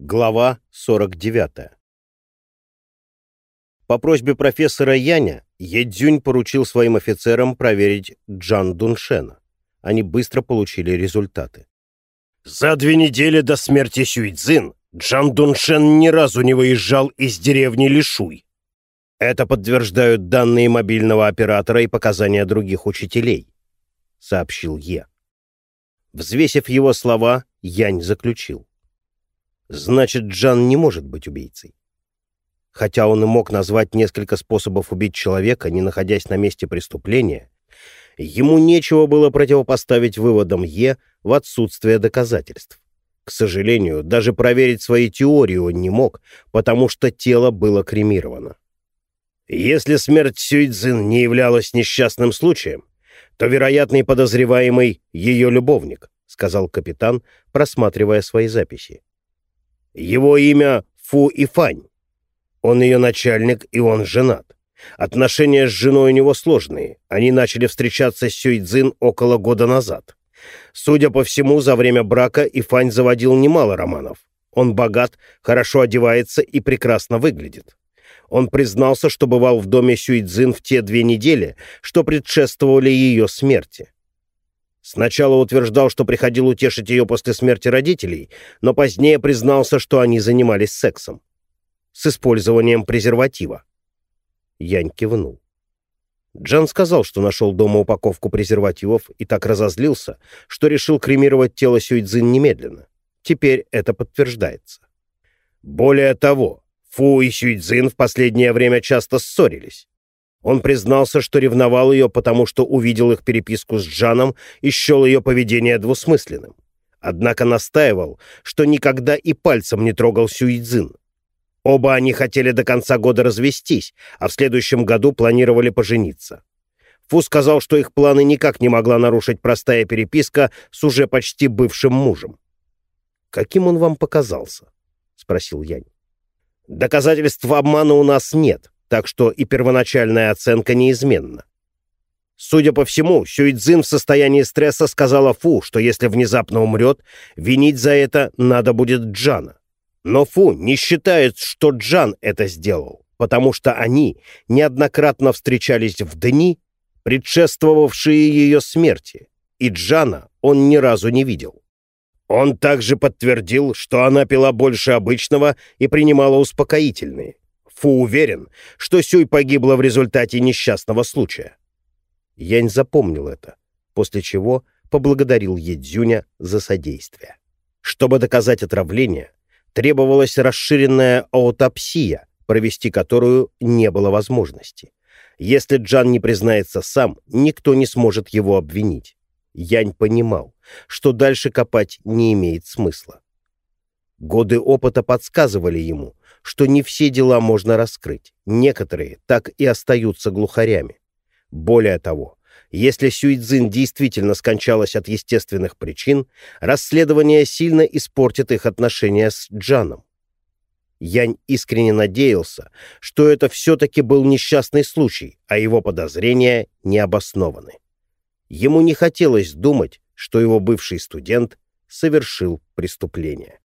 Глава 49. По просьбе профессора Яня Едзюнь поручил своим офицерам проверить Джан Дуншена. Они быстро получили результаты. За две недели до смерти Сюйцзин Джан Дуншен ни разу не выезжал из деревни Лишуй. Это подтверждают данные мобильного оператора и показания других учителей, сообщил Е. Взвесив его слова, Янь заключил. Значит, Джан не может быть убийцей. Хотя он и мог назвать несколько способов убить человека, не находясь на месте преступления, ему нечего было противопоставить выводам Е в отсутствие доказательств. К сожалению, даже проверить свои теории он не мог, потому что тело было кремировано. Если смерть Сюйцзин не являлась несчастным случаем, то вероятный подозреваемый — ее любовник, — сказал капитан, просматривая свои записи. Его имя Фу Ифань. Он ее начальник, и он женат. Отношения с женой у него сложные. Они начали встречаться с Сюйцзин около года назад. Судя по всему, за время брака Ифань заводил немало романов. Он богат, хорошо одевается и прекрасно выглядит. Он признался, что бывал в доме Сюйцзин в те две недели, что предшествовали ее смерти. Сначала утверждал, что приходил утешить ее после смерти родителей, но позднее признался, что они занимались сексом. С использованием презерватива. Янь кивнул. Джан сказал, что нашел дома упаковку презервативов и так разозлился, что решил кремировать тело Сюйцзин немедленно. Теперь это подтверждается. Более того, Фу и Сюйцзин в последнее время часто ссорились. Он признался, что ревновал ее, потому что увидел их переписку с Джаном и счел ее поведение двусмысленным. Однако настаивал, что никогда и пальцем не трогал Сюйцзин. Оба они хотели до конца года развестись, а в следующем году планировали пожениться. Фу сказал, что их планы никак не могла нарушить простая переписка с уже почти бывшим мужем. «Каким он вам показался?» — спросил Янь. «Доказательств обмана у нас нет», так что и первоначальная оценка неизменна. Судя по всему, Сюйцзин в состоянии стресса сказала Фу, что если внезапно умрет, винить за это надо будет Джана. Но Фу не считает, что Джан это сделал, потому что они неоднократно встречались в дни, предшествовавшие ее смерти, и Джана он ни разу не видел. Он также подтвердил, что она пила больше обычного и принимала успокоительные. Фу уверен, что Сюй погибла в результате несчастного случая. Янь запомнил это, после чего поблагодарил Едзюня за содействие. Чтобы доказать отравление, требовалась расширенная аутопсия, провести которую не было возможности. Если Джан не признается сам, никто не сможет его обвинить. Янь понимал, что дальше копать не имеет смысла. Годы опыта подсказывали ему, что не все дела можно раскрыть. Некоторые так и остаются глухарями. Более того, если Сюйцзин действительно скончалась от естественных причин, расследование сильно испортит их отношения с Джаном. Янь искренне надеялся, что это все-таки был несчастный случай, а его подозрения не обоснованы. Ему не хотелось думать, что его бывший студент совершил преступление.